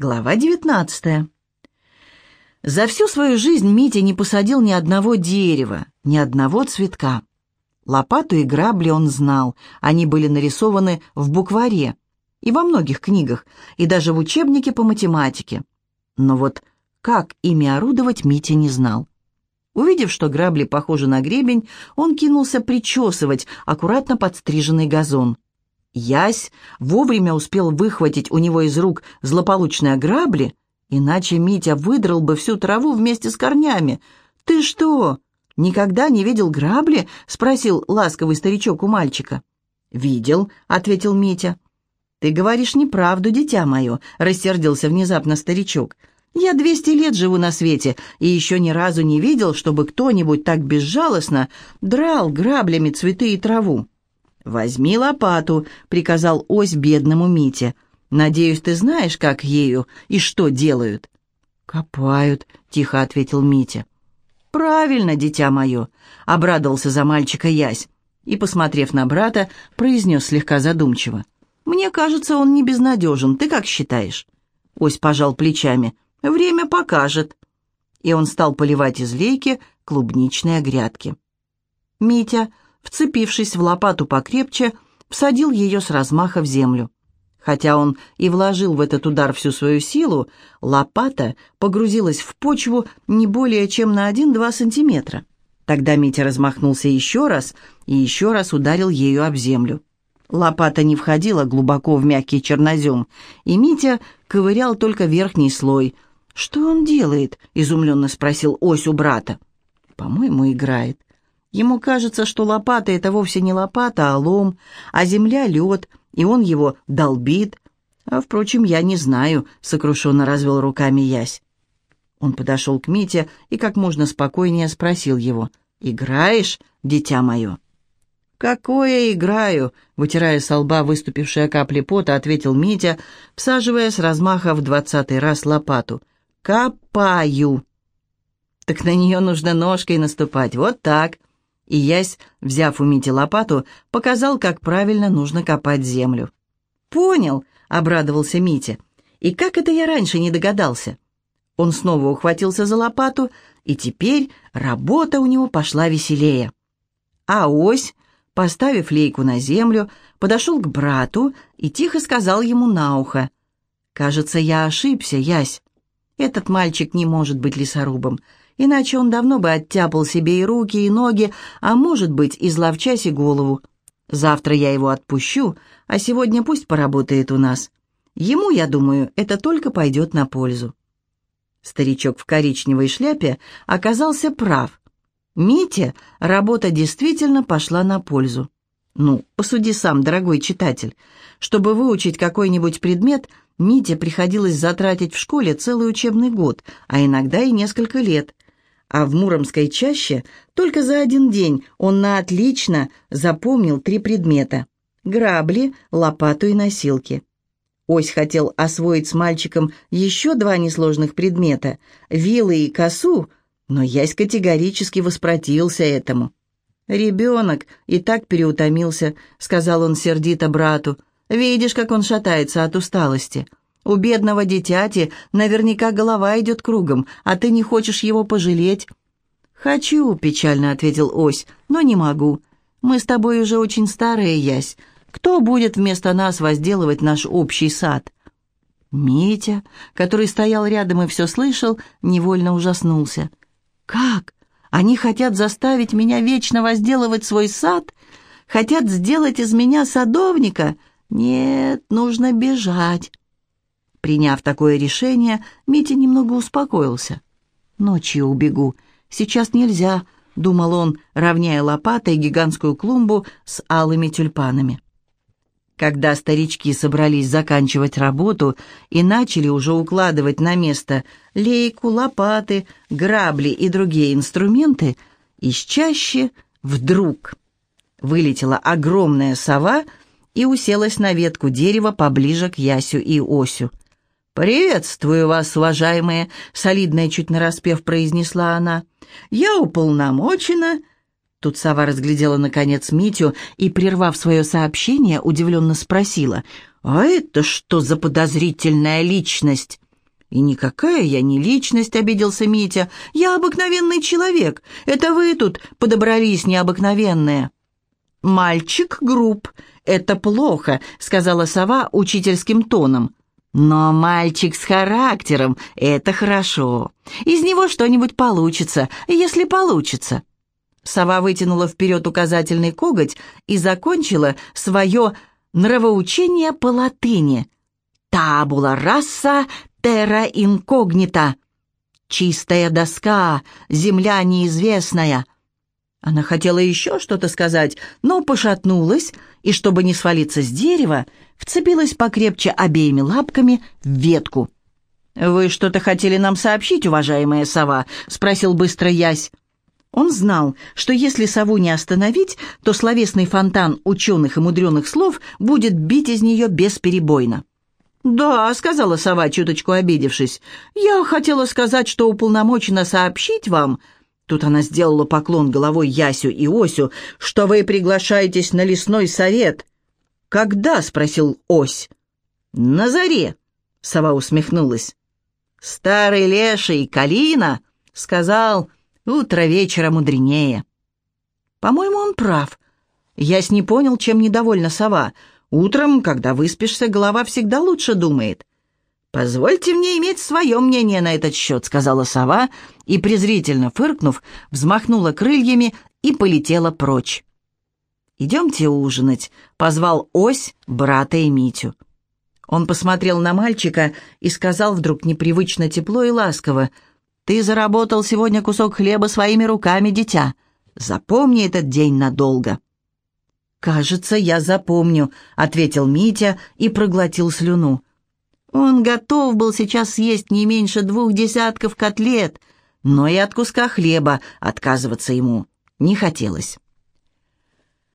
Глава 19. За всю свою жизнь Митя не посадил ни одного дерева, ни одного цветка. Лопату и грабли он знал, они были нарисованы в букваре и во многих книгах, и даже в учебнике по математике. Но вот как ими орудовать Митя не знал. Увидев, что грабли похожи на гребень, он кинулся причесывать аккуратно подстриженный газон. Ясь вовремя успел выхватить у него из рук злополучные грабли, иначе Митя выдрал бы всю траву вместе с корнями. «Ты что, никогда не видел грабли?» — спросил ласковый старичок у мальчика. «Видел», — ответил Митя. «Ты говоришь неправду, дитя мое», — рассердился внезапно старичок. «Я двести лет живу на свете и еще ни разу не видел, чтобы кто-нибудь так безжалостно драл граблями цветы и траву». «Возьми лопату», — приказал ось бедному Мите. «Надеюсь, ты знаешь, как ею и что делают?» «Копают», — тихо ответил Митя. «Правильно, дитя мое», — обрадовался за мальчика Ясь и, посмотрев на брата, произнес слегка задумчиво. «Мне кажется, он не безнадежен. Ты как считаешь?» Ось пожал плечами. «Время покажет». И он стал поливать из лейки клубничные грядки. Митя вцепившись в лопату покрепче, всадил ее с размаха в землю. Хотя он и вложил в этот удар всю свою силу, лопата погрузилась в почву не более чем на 1-2 сантиметра. Тогда Митя размахнулся еще раз и еще раз ударил ею об землю. Лопата не входила глубоко в мягкий чернозем, и Митя ковырял только верхний слой. «Что он делает?» — изумленно спросил Ось у брата. «По-моему, играет. Ему кажется, что лопата — это вовсе не лопата, а лом, а земля — лед, и он его долбит. А, впрочем, я не знаю, — сокрушенно развел руками Ясь. Он подошел к Мите и как можно спокойнее спросил его. «Играешь, дитя мое?» «Какое играю?» — вытирая со лба выступившие капли пота, ответил Митя, всаживая с размаха в двадцатый раз лопату. «Копаю!» «Так на нее нужно ножкой наступать, вот так!» И Ясь, взяв у Мити лопату, показал, как правильно нужно копать землю. «Понял», — обрадовался Митя. «И как это я раньше не догадался?» Он снова ухватился за лопату, и теперь работа у него пошла веселее. А ось, поставив лейку на землю, подошел к брату и тихо сказал ему на ухо. «Кажется, я ошибся, Ясь. Этот мальчик не может быть лесорубом иначе он давно бы оттяпал себе и руки, и ноги, а может быть, изловчась и голову. Завтра я его отпущу, а сегодня пусть поработает у нас. Ему, я думаю, это только пойдет на пользу. Старичок в коричневой шляпе оказался прав. Мите работа действительно пошла на пользу. Ну, посуди сам, дорогой читатель. Чтобы выучить какой-нибудь предмет, Мите приходилось затратить в школе целый учебный год, а иногда и несколько лет а в Муромской чаще только за один день он на отлично запомнил три предмета – грабли, лопату и носилки. Ось хотел освоить с мальчиком еще два несложных предмета – вилы и косу, но Ясь категорически воспротивился этому. «Ребенок и так переутомился», — сказал он сердито брату. «Видишь, как он шатается от усталости. У бедного дитяти наверняка голова идет кругом, а ты не хочешь его пожалеть». «Хочу», — печально ответил Ось, — «но не могу. Мы с тобой уже очень старые, Ясь. Кто будет вместо нас возделывать наш общий сад?» Митя, который стоял рядом и все слышал, невольно ужаснулся. «Как? Они хотят заставить меня вечно возделывать свой сад? Хотят сделать из меня садовника? Нет, нужно бежать». Приняв такое решение, Митя немного успокоился. «Ночью убегу. Сейчас нельзя», — думал он, равняя лопатой гигантскую клумбу с алыми тюльпанами. Когда старички собрались заканчивать работу и начали уже укладывать на место лейку, лопаты, грабли и другие инструменты, из чаще вдруг вылетела огромная сова и уселась на ветку дерева поближе к Ясю и Осю. «Приветствую вас, уважаемые!» — солидно чуть нараспев произнесла она. «Я уполномочена...» Тут сова разглядела, наконец, Митю и, прервав свое сообщение, удивленно спросила. «А это что за подозрительная личность?» «И никакая я не личность», — обиделся Митя. «Я обыкновенный человек. Это вы тут подобрались необыкновенные». «Мальчик груб. Это плохо», — сказала сова учительским тоном. «Но мальчик с характером — это хорошо. Из него что-нибудь получится, если получится». Сова вытянула вперед указательный коготь и закончила свое нравоучение по латыни. «Табула раса терра инкогнита». «Чистая доска, земля неизвестная». Она хотела еще что-то сказать, но пошатнулась, и, чтобы не свалиться с дерева, вцепилась покрепче обеими лапками в ветку. «Вы что-то хотели нам сообщить, уважаемая сова?» — спросил быстро Ясь. Он знал, что если сову не остановить, то словесный фонтан ученых и мудреных слов будет бить из нее бесперебойно. «Да», — сказала сова, чуточку обидевшись, — «я хотела сказать, что уполномочена сообщить вам...» Тут она сделала поклон головой Ясю и Осю, что вы приглашаетесь на лесной совет. «Когда?» — спросил Ось. «На заре», — сова усмехнулась. «Старый леший Калина сказал, утро вечера мудренее». «По-моему, он прав. Ясь не понял, чем недовольна сова. Утром, когда выспишься, голова всегда лучше думает. «Позвольте мне иметь свое мнение на этот счет», — сказала сова, и, презрительно фыркнув, взмахнула крыльями и полетела прочь. «Идемте ужинать», — позвал Ось брата и Митю. Он посмотрел на мальчика и сказал вдруг непривычно тепло и ласково, «Ты заработал сегодня кусок хлеба своими руками, дитя. Запомни этот день надолго». «Кажется, я запомню», — ответил Митя и проглотил слюну. Он готов был сейчас съесть не меньше двух десятков котлет, но и от куска хлеба отказываться ему не хотелось.